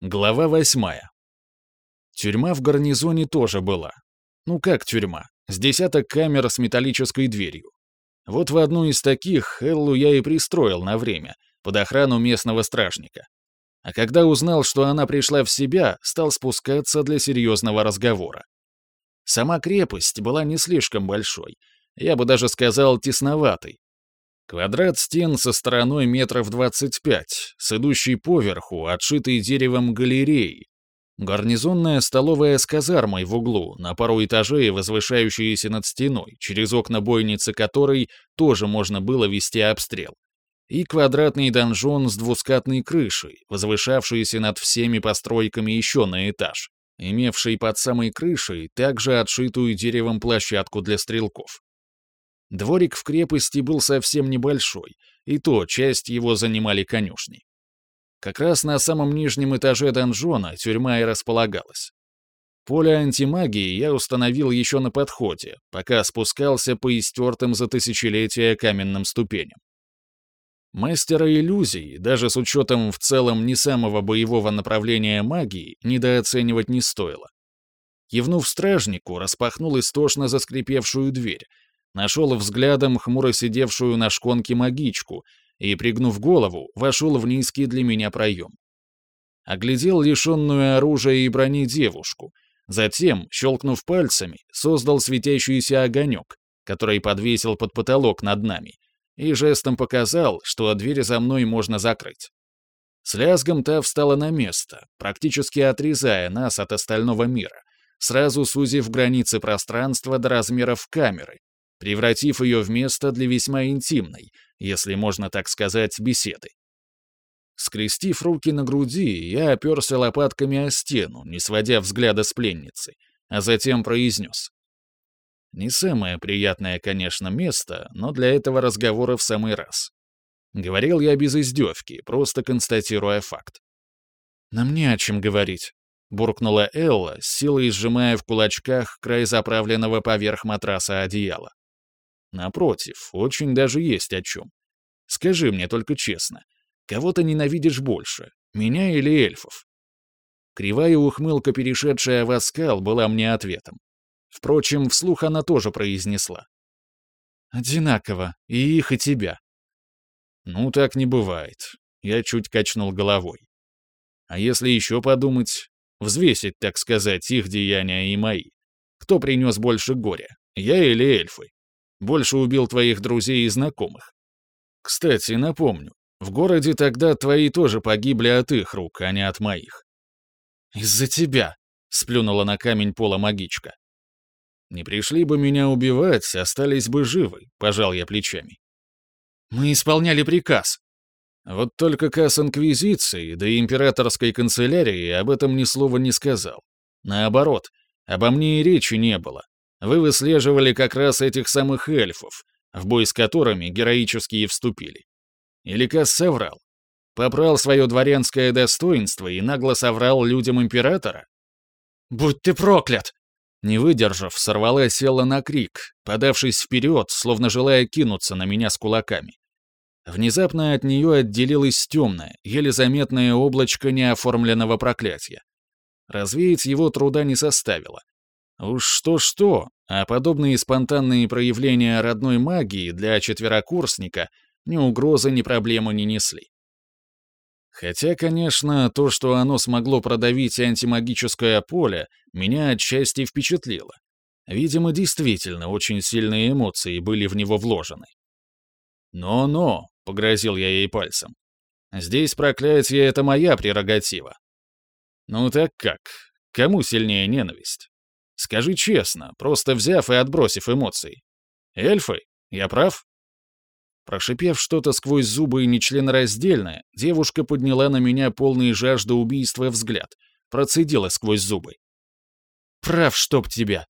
Глава восьмая. Тюрьма в гарнизоне тоже была. Ну как тюрьма? С десяток камер с металлической дверью. Вот в одну из таких Эллу я и пристроил на время, под охрану местного стражника. А когда узнал, что она пришла в себя, стал спускаться для серьезного разговора. Сама крепость была не слишком большой, я бы даже сказал тесноватой, Квадрат стен со стороной метров 25, с идущей поверху, отшитой деревом галереей. Гарнизонная столовая с казармой в углу, на пару этажей, возвышающаяся над стеной, через окна бойницы которой тоже можно было вести обстрел. И квадратный донжон с двускатной крышей, возвышавшийся над всеми постройками еще на этаж, имевший под самой крышей также отшитую деревом площадку для стрелков. Дворик в крепости был совсем небольшой, и то часть его занимали конюшни. Как раз на самом нижнем этаже донжона тюрьма и располагалась. Поле антимагии я установил еще на подходе, пока спускался по истертым за тысячелетия каменным ступеням. Мастера иллюзий, даже с учетом в целом не самого боевого направления магии, недооценивать не стоило. Кивнув стражнику, распахнул истошно заскрипевшую дверь, нашел взглядом хмуро сидевшую на шконке магичку и, пригнув голову, вошел в низкий для меня проем. Оглядел лишенную оружия и брони девушку, затем, щелкнув пальцами, создал светящийся огонек, который подвесил под потолок над нами, и жестом показал, что дверь за мной можно закрыть. С лязгом та встала на место, практически отрезая нас от остального мира, сразу сузив границы пространства до размеров камеры, превратив ее в место для весьма интимной, если можно так сказать, беседы. Скрестив руки на груди, я оперся лопатками о стену, не сводя взгляда с пленницы, а затем произнес. Не самое приятное, конечно, место, но для этого разговора в самый раз. Говорил я без издевки, просто констатируя факт. «Нам не о чем говорить», — буркнула Элла, силой сжимая в кулачках край заправленного поверх матраса одеяла. Напротив, очень даже есть о чем. Скажи мне только честно, кого ты ненавидишь больше, меня или эльфов?» Кривая ухмылка, перешедшая в оскал, была мне ответом. Впрочем, вслух она тоже произнесла. «Одинаково, и их, и тебя». «Ну, так не бывает», — я чуть качнул головой. «А если еще подумать, взвесить, так сказать, их деяния и мои? Кто принес больше горя, я или эльфы?» Больше убил твоих друзей и знакомых. Кстати, напомню, в городе тогда твои тоже погибли от их рук, а не от моих. Из-за тебя, сплюнула на камень пола магичка. Не пришли бы меня убивать, остались бы живы, пожал я плечами. Мы исполняли приказ. Вот только Касс Инквизиции, да и императорской канцелярии об этом ни слова не сказал. Наоборот, обо мне и речи не было, вы выслеживали как раз этих самых эльфов, в бой с которыми героически и вступили. Или Кас соврал? Попрал свое дворянское достоинство и нагло соврал людям императора? «Будь ты проклят!» Не выдержав, сорвала села на крик, подавшись вперед, словно желая кинуться на меня с кулаками. Внезапно от нее отделилось темное, еле заметное облачко неоформленного проклятия. Развеять его труда не составило. Уж что-что, а подобные спонтанные проявления родной магии для четверокурсника ни угрозы, ни проблемы не несли. Хотя, конечно, то, что оно смогло продавить антимагическое поле, меня отчасти впечатлило. Видимо, действительно очень сильные эмоции были в него вложены. «Но-но», — погрозил я ей пальцем, — «здесь проклятие — это моя прерогатива». «Ну так как? Кому сильнее ненависть?» Скажи честно, просто взяв и отбросив эмоции. Эльфы? Я прав?» Прошипев что-то сквозь зубы и нечленораздельное, девушка подняла на меня полный жажды убийства взгляд, процедила сквозь зубы. «Прав, чтоб тебя.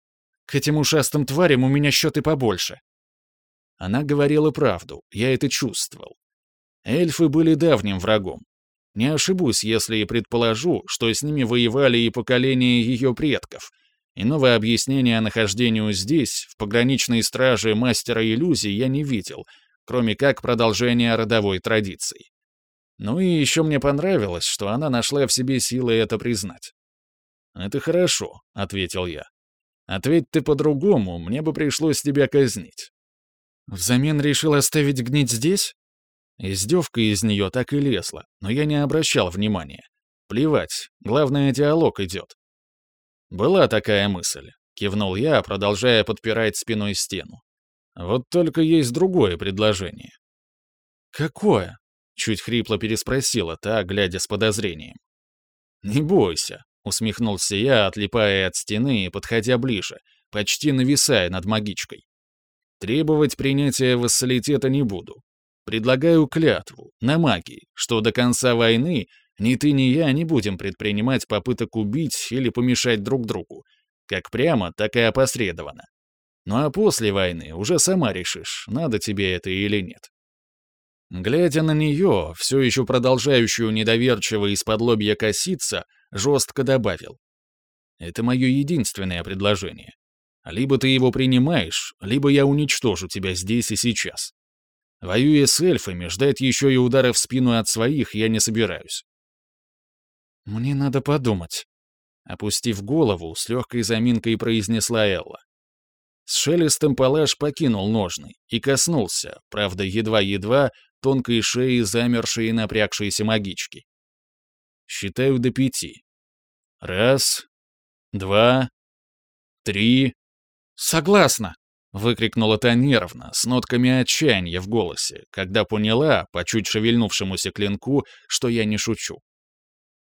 К этим ушастым тварям у меня счеты побольше». Она говорила правду, я это чувствовал. Эльфы были давним врагом. Не ошибусь, если и предположу, что с ними воевали и поколения ее предков — Иного объяснения нахождению здесь, в пограничной страже мастера иллюзий, я не видел, кроме как продолжения родовой традиции. Ну и еще мне понравилось, что она нашла в себе силы это признать. «Это хорошо», — ответил я. «Ответь ты по-другому, мне бы пришлось тебя казнить». «Взамен решил оставить гнить здесь?» Издевка из нее так и лезла, но я не обращал внимания. Плевать, главное, диалог идет. «Была такая мысль», — кивнул я, продолжая подпирать спиной стену. «Вот только есть другое предложение». «Какое?» — чуть хрипло переспросила та, глядя с подозрением. «Не бойся», — усмехнулся я, отлипая от стены и подходя ближе, почти нависая над магичкой. «Требовать принятия вассалитета не буду. Предлагаю клятву, на магии, что до конца войны ни ты, ни я не будем предпринимать попыток убить или помешать друг другу, как прямо, так и опосредованно. Ну а после войны уже сама решишь, надо тебе это или нет. Глядя на нее, все еще продолжающую недоверчиво из-под лобья коситься, жестко добавил. Это мое единственное предложение. Либо ты его принимаешь, либо я уничтожу тебя здесь и сейчас. Воюя с эльфами, ждать еще и удара в спину от своих я не собираюсь. «Мне надо подумать», — опустив голову, с легкой заминкой произнесла Элла. С шелестом палаш покинул ножны и коснулся, правда, едва-едва, тонкой шеи замершей и напрягшейся магички. Считаю до пяти. Раз, два, три. Согласна, Выкрикнула та нервно, с нотками отчаяния в голосе, когда поняла, по чуть шевельнувшемуся клинку, что я не шучу.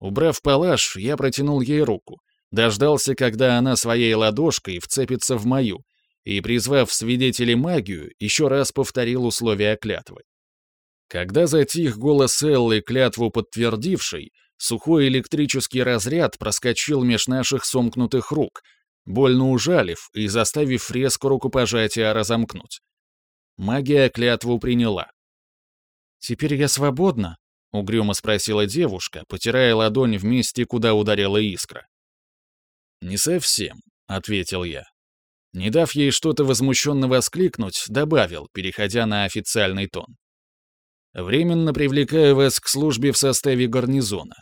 Убрав палаш, я протянул ей руку, дождался, когда она своей ладошкой вцепится в мою, и, призвав свидетелей магию, еще раз повторил условия клятвы. Когда затих голос Эллы, клятву подтвердивший, сухой электрический разряд проскочил меж наших сомкнутых рук, больно ужалив и заставив резко рукопожатия разомкнуть. Магия клятву приняла. «Теперь я свободна?» — угрюмо спросила девушка, потирая ладонь в месте, куда ударила искра. «Не совсем», — ответил я. Не дав ей что-то возмущенно воскликнуть, добавил, переходя на официальный тон. «Временно привлекаю вас к службе в составе гарнизона».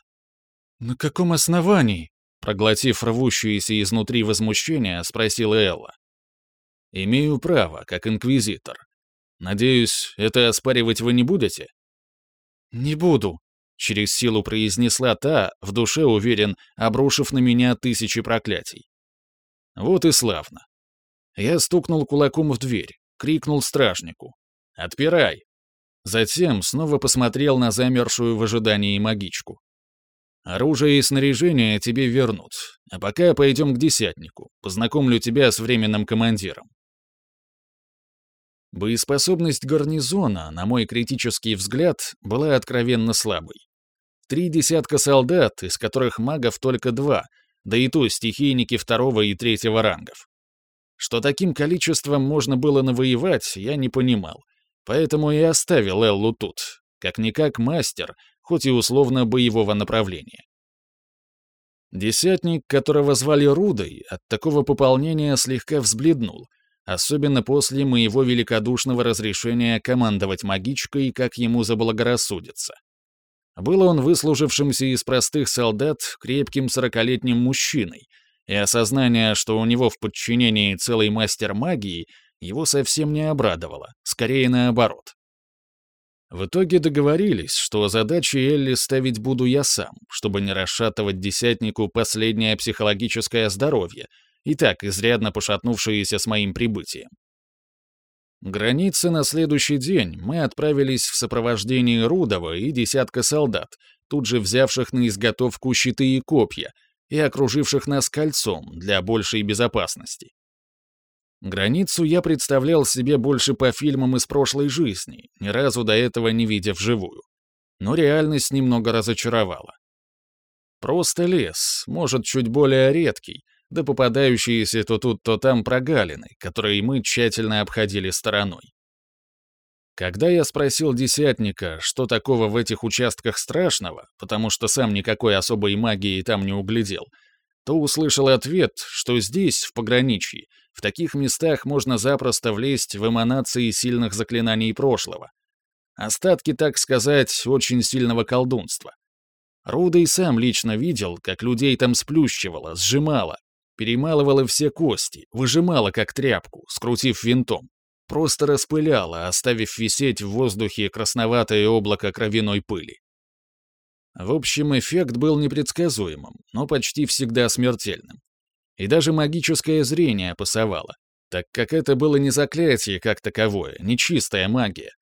«На каком основании?» Проглотив рвущееся изнутри возмущение, спросила Элла. «Имею право, как инквизитор. Надеюсь, это оспаривать вы не будете?» «Не буду», — через силу произнесла та, в душе уверен, обрушив на меня тысячи проклятий. Вот и славно. Я стукнул кулаком в дверь, крикнул стражнику. «Отпирай!» Затем снова посмотрел на замершую в ожидании магичку. Оружие и снаряжение тебе вернут. А пока пойдем к десятнику. Познакомлю тебя с временным командиром. Боеспособность гарнизона, на мой критический взгляд, была откровенно слабой. Три десятка солдат, из которых магов только два, да и то стихийники второго и третьего рангов. Что таким количеством можно было навоевать, я не понимал, поэтому и оставил Эллу тут. Как-никак мастер, хоть и условно боевого направления. Десятник, которого звали Рудой, от такого пополнения слегка взбледнул, особенно после моего великодушного разрешения командовать магичкой, как ему заблагорассудится. Был он выслужившимся из простых солдат крепким сорокалетним мужчиной, и осознание, что у него в подчинении целый мастер магии, его совсем не обрадовало, скорее наоборот. В итоге договорились, что задачи Элли ставить буду я сам, чтобы не расшатывать десятнику последнее психологическое здоровье, и так изрядно пошатнувшееся с моим прибытием. Границы на следующий день мы отправились в сопровождении Рудова и десятка солдат, тут же взявших на изготовку щиты и копья и окруживших нас кольцом для большей безопасности. Границу я представлял себе больше по фильмам из прошлой жизни, ни разу до этого не видя вживую. Но реальность немного разочаровала. Просто лес, может, чуть более редкий, да попадающиеся то тут, то там прогалины, которые мы тщательно обходили стороной. Когда я спросил десятника, что такого в этих участках страшного, потому что сам никакой особой магии там не углядел, то услышал ответ, что здесь, в пограничье, в таких местах можно запросто влезть в эманации сильных заклинаний прошлого. Остатки, так сказать, очень сильного колдунства. Руда и сам лично видел, как людей там сплющивало, сжимало, перемалывало все кости, выжимало как тряпку, скрутив винтом. Просто распыляло, оставив висеть в воздухе красноватое облако кровяной пыли. В общем, эффект был непредсказуемым, но почти всегда смертельным. И даже магическое зрение пасовало, так как это было не заклятие как таковое, не чистая магия,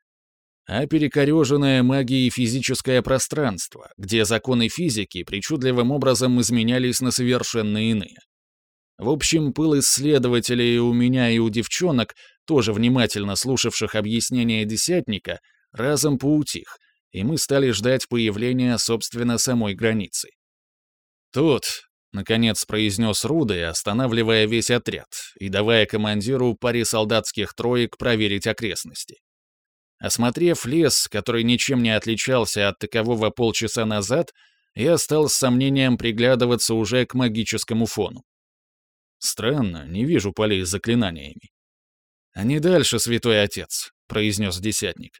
а перекореженное магией физическое пространство, где законы физики причудливым образом изменялись на совершенно иные. В общем, пыл исследователей у меня и у девчонок, тоже внимательно слушавших объяснения десятника, разом поутих, и мы стали ждать появления, собственно, самой границы. «Тут», — наконец произнес Рудой, останавливая весь отряд и давая командиру паре солдатских троек проверить окрестности. Осмотрев лес, который ничем не отличался от такового полчаса назад, я стал с сомнением приглядываться уже к магическому фону. Странно, не вижу полей с заклинаниями. «А не дальше, святой отец», — произнес десятник.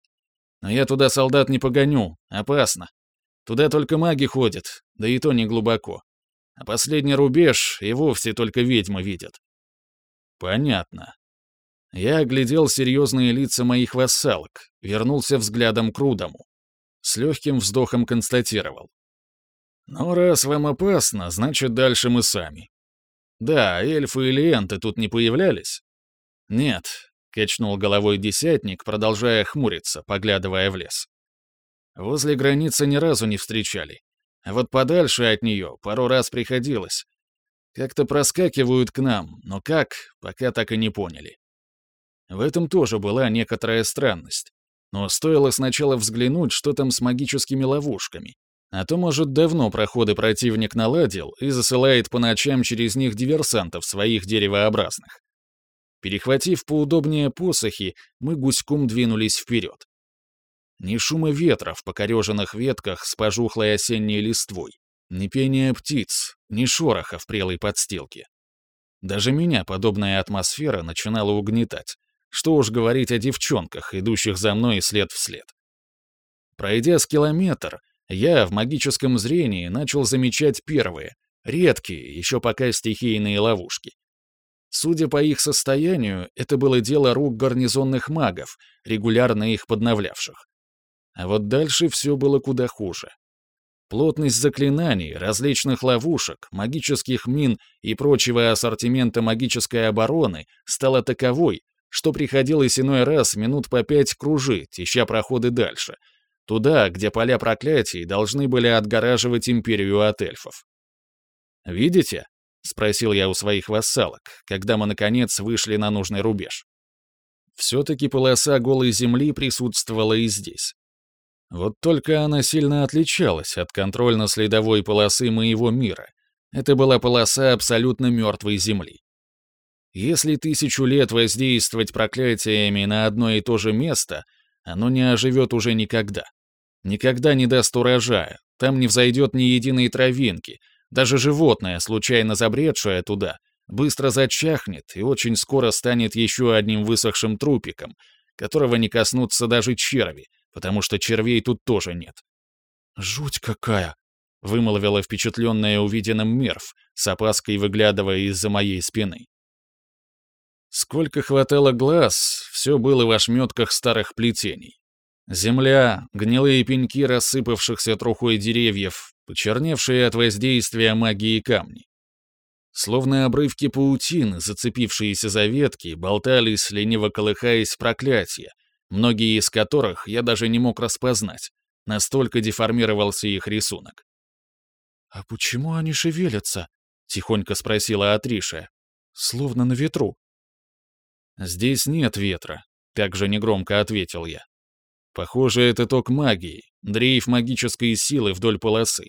«Но я туда солдат не погоню, опасно. Туда только маги ходят, да и то не глубоко. А последний рубеж и вовсе только ведьмы видят». «Понятно», я оглядел серьезные лица моих вассалок, вернулся взглядом к Рудому. С легким вздохом констатировал. «Ну, раз вам опасно, значит, дальше мы сами. Да, эльфы или энты тут не появлялись?» «Нет», — качнул головой десятник, продолжая хмуриться, поглядывая в лес. «Возле границы ни разу не встречали. А вот подальше от нее пару раз приходилось. Как-то проскакивают к нам, но как, пока так и не поняли. В этом тоже была некоторая странность. Но стоило сначала взглянуть, что там с магическими ловушками. А то, может, давно проходы противник наладил и засылает по ночам через них диверсантов своих деревообразных. Перехватив поудобнее посохи, мы гуськом двинулись вперед. Ни шума ветра в покореженных ветках с пожухлой осенней листвой, ни пения птиц, ни шороха в прелой подстилке. Даже меня подобная атмосфера начинала угнетать. Что уж говорить о девчонках, идущих за мной след в след. Пройдя с километр, я в магическом зрении начал замечать первые, редкие, еще пока стихийные ловушки. Судя по их состоянию, это было дело рук гарнизонных магов, регулярно их подновлявших. А вот дальше все было куда хуже. Плотность заклинаний, различных ловушек, магических мин и прочего ассортимента магической обороны стала таковой, что приходилось иной раз минут по пять кружить, ища проходы дальше, туда, где поля проклятий должны были отгораживать империю от эльфов. «Видите?» — спросил я у своих вассалок, когда мы, наконец, вышли на нужный рубеж. Все-таки полоса голой земли присутствовала и здесь. Вот только она сильно отличалась от контрольно-следовой полосы моего мира. Это была полоса абсолютно мертвой земли. Если тысячу лет воздействовать проклятиями на одно и то же место, оно не оживет уже никогда. Никогда не даст урожая, там не взойдет ни единой травинки, даже животное, случайно забредшее туда, быстро зачахнет и очень скоро станет еще одним высохшим трупиком, которого не коснутся даже черви, потому что червей тут тоже нет. «Жуть какая!» — вымолвила впечатленная увиденным мерв, с опаской выглядывая из-за моей спины. Сколько хватало глаз, все было в ошметках старых плетений. Земля, гнилые пеньки рассыпавшихся трухой деревьев, почерневшие от воздействия магии камни. Словно обрывки паутины, зацепившиеся за ветки, болтались, лениво колыхаясь проклятия, многие из которых я даже не мог распознать, настолько деформировался их рисунок. «А почему они шевелятся?» — тихонько спросила Атриша. «Словно на ветру». «Здесь нет ветра», — также негромко ответил я. «Похоже, это ток магии, дрейф магической силы вдоль полосы.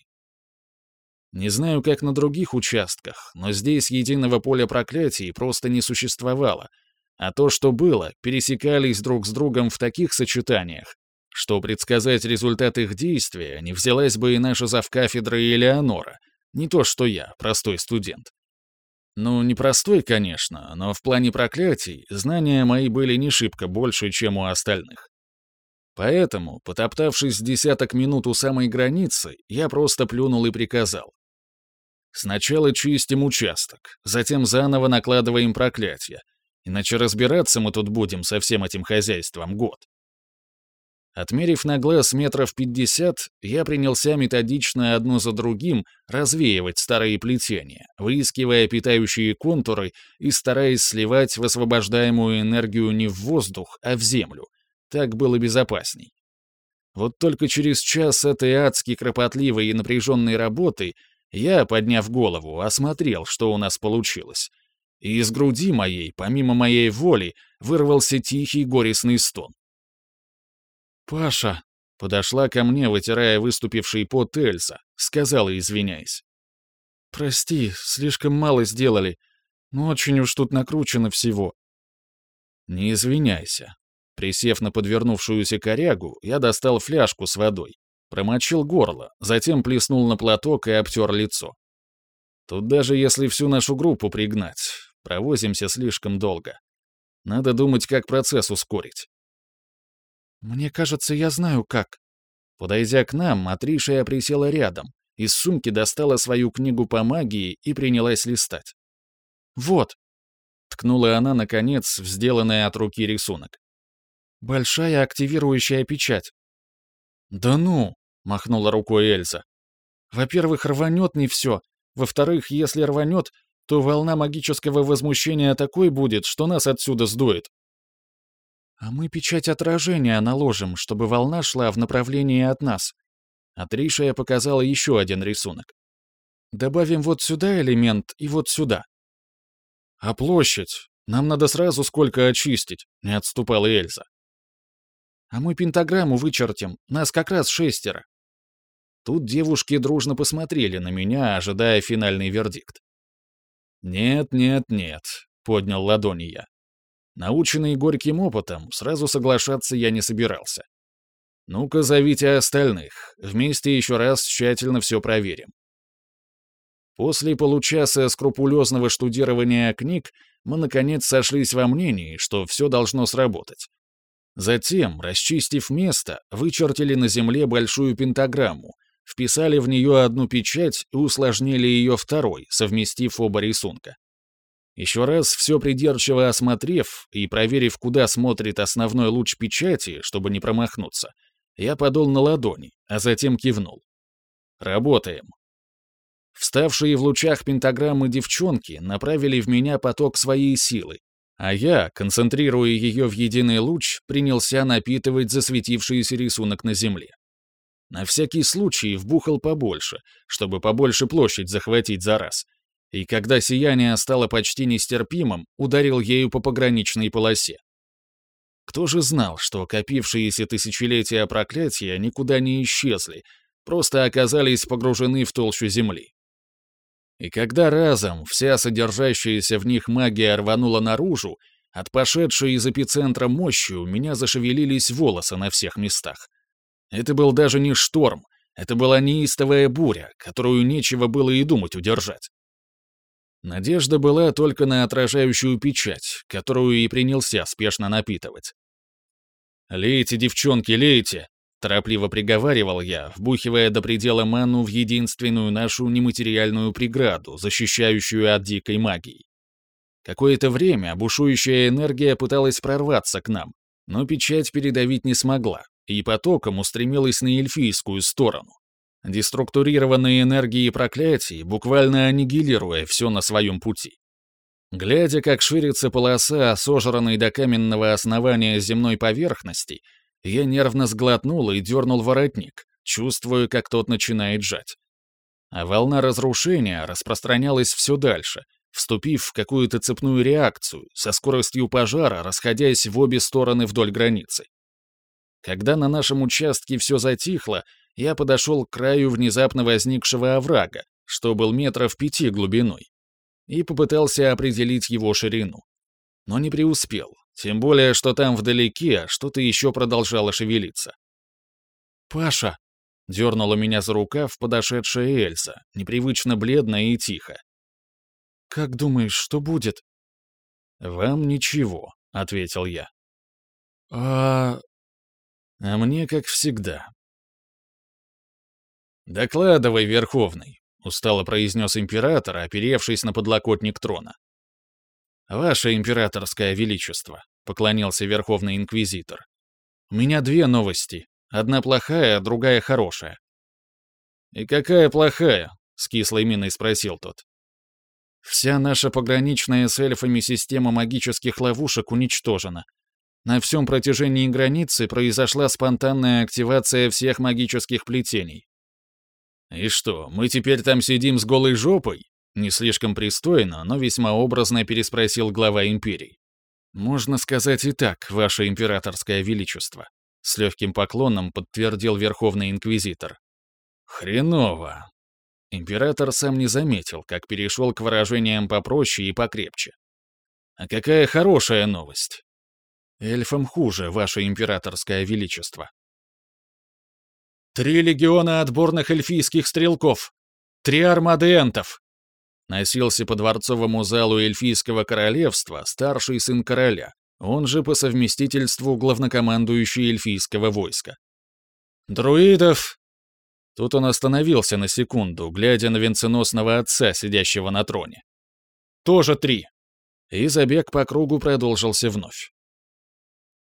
Не знаю, как на других участках, но здесь единого поля проклятий просто не существовало, а то, что было, пересекались друг с другом в таких сочетаниях, что предсказать результат их действия не взялась бы и наша завкафедра Элеонора, не то что я, простой студент. Ну, непростой, конечно, но в плане проклятий знания мои были не шибко больше, чем у остальных. Поэтому, потоптавшись десяток минут у самой границы, я просто плюнул и приказал. Сначала чистим участок, затем заново накладываем проклятие, иначе разбираться мы тут будем со всем этим хозяйством год. Отмерив на глаз метров пятьдесят, я принялся методично одно за другим развеивать старые плетения, выискивая питающие контуры и стараясь сливать высвобождаемую энергию не в воздух, а в землю. Так было безопасней. Вот только через час этой адски кропотливой и напряженной работы я, подняв голову, осмотрел, что у нас получилось. И из груди моей, помимо моей воли, вырвался тихий горестный стон. «Паша!» — подошла ко мне, вытирая выступивший пот Эльза, сказала, извиняясь. «Прости, слишком мало сделали, но очень уж тут накручено всего». «Не извиняйся». Присев на подвернувшуюся корягу, я достал фляжку с водой, промочил горло, затем плеснул на платок и обтер лицо. Тут даже если всю нашу группу пригнать, провозимся слишком долго. Надо думать, как процесс ускорить. «Мне кажется, я знаю, как». Подойдя к нам, Атришия присела рядом, из сумки достала свою книгу по магии и принялась листать. «Вот», — ткнула она, наконец, в сделанный от руки рисунок. «Большая активирующая печать». «Да ну!» — махнула рукой Эльза. «Во-первых, рванет не все. Во-вторых, если рванет, то волна магического возмущения такой будет, что нас отсюда сдует. «А мы печать отражения наложим, чтобы волна шла в направлении от нас». Атришия показала еще один рисунок. «Добавим вот сюда элемент и вот сюда». «А площадь? Нам надо сразу сколько очистить», — не отступала Эльза. «А мы пентаграмму вычертим, нас как раз шестеро». Тут девушки дружно посмотрели на меня, ожидая финальный вердикт. «Нет, нет, нет», — поднял ладони я. Наученный горьким опытом, сразу соглашаться я не собирался. Ну-ка, зовите остальных. Вместе еще раз тщательно все проверим. После получаса скрупулезного штудирования книг мы, наконец, сошлись во мнении, что все должно сработать. Затем, расчистив место, вычертили на земле большую пентаграмму, вписали в нее одну печать и усложнили ее второй, совместив оба рисунка. Еще раз все придирчиво осмотрев и проверив, куда смотрит основной луч печати, чтобы не промахнуться, я подул на ладони, а затем кивнул. Работаем. Вставшие в лучах пентаграммы девчонки направили в меня поток своей силы, а я, концентрируя ее в единый луч, принялся напитывать засветившийся рисунок на земле. На всякий случай вбухал побольше, чтобы побольше площадь захватить за раз — и когда сияние стало почти нестерпимым, ударил ею по пограничной полосе. Кто же знал, что копившиеся тысячелетия проклятия никуда не исчезли, просто оказались погружены в толщу земли? И когда разом вся содержащаяся в них магия рванула наружу, от пошедшей из эпицентра мощи у меня зашевелились волосы на всех местах. Это был даже не шторм, это была неистовая буря, которую нечего было и думать удержать. Надежда была только на отражающую печать, которую и принялся спешно напитывать. «Лейте, девчонки, лейте!» — торопливо приговаривал я, вбухивая до предела ману в единственную нашу нематериальную преграду, защищающую от дикой магии. Какое-то время бушующая энергия пыталась прорваться к нам, но печать передавить не смогла, и потоком устремилась на эльфийскую сторону деструктурированные энергии проклятий, буквально аннигилируя все на своем пути. Глядя, как ширится полоса, сожранной до каменного основания земной поверхности, я нервно сглотнул и дернул воротник, чувствуя, как тот начинает жать. А волна разрушения распространялась все дальше, вступив в какую-то цепную реакцию, со скоростью пожара, расходясь в обе стороны вдоль границы. Когда на нашем участке все затихло, я подошел к краю внезапно возникшего оврага, что был метров пяти глубиной, и попытался определить его ширину. Но не преуспел, тем более, что там вдалеке что-то еще продолжало шевелиться. «Паша!» — дернула меня за рукав подошедшая Эльза, непривычно бледная и тихо. «Как думаешь, что будет?» «Вам ничего», — ответил я. «А А мне как всегда. «Докладывай, Верховный», — устало произнес император, оперевшись на подлокотник трона. «Ваше императорское величество», — поклонился Верховный Инквизитор. «У меня две новости. Одна плохая, другая хорошая». «И какая плохая?» — с кислой миной спросил тот. «Вся наша пограничная с эльфами система магических ловушек уничтожена. На всем протяжении границы произошла спонтанная активация всех магических плетений. «И что, мы теперь там сидим с голой жопой?» Не слишком пристойно, но весьма образно переспросил глава империи. «Можно сказать и так, ваше императорское величество», с легким поклоном подтвердил Верховный Инквизитор. «Хреново». Император сам не заметил, как перешел к выражениям попроще и покрепче. «А какая хорошая новость?» «Эльфам хуже, ваше императорское величество», Три легиона отборных эльфийских стрелков! Три армады энтов!» Носился по дворцовому залу эльфийского королевства старший сын короля, он же по совместительству главнокомандующий эльфийского войска. «Друидов!» Тут он остановился на секунду, глядя на венценосного отца, сидящего на троне. «Тоже три!» И забег по кругу продолжился вновь.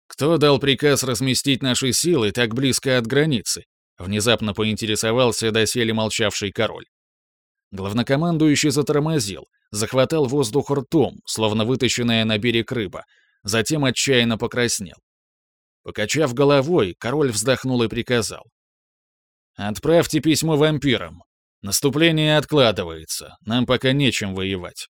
«Кто дал приказ разместить наши силы так близко от границы?» Внезапно поинтересовался доселе молчавший король. Главнокомандующий затормозил, захватал воздух ртом, словно вытащенная на берег рыба, затем отчаянно покраснел. Покачав головой, король вздохнул и приказал. «Отправьте письмо вампирам. Наступление откладывается, нам пока нечем воевать».